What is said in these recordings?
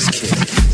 Space Kid.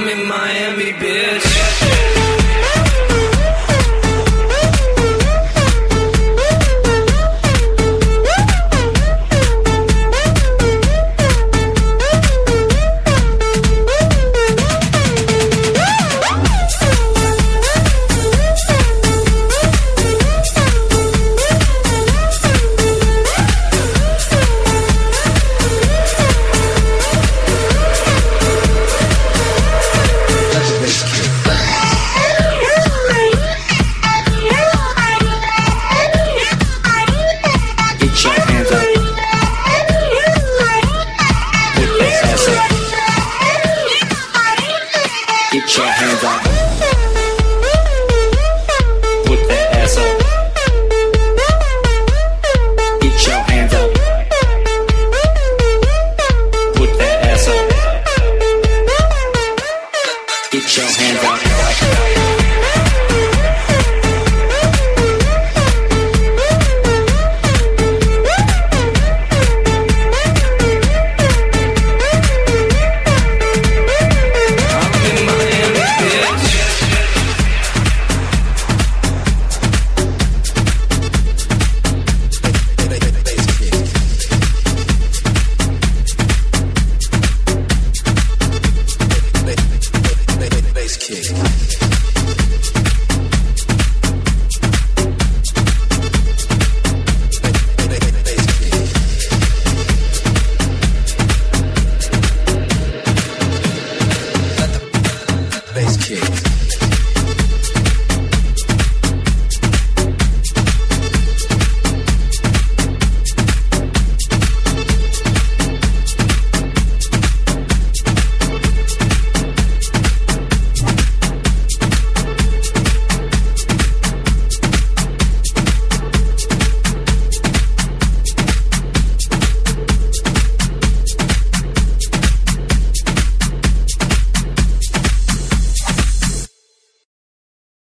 I'm in Miami, bitch.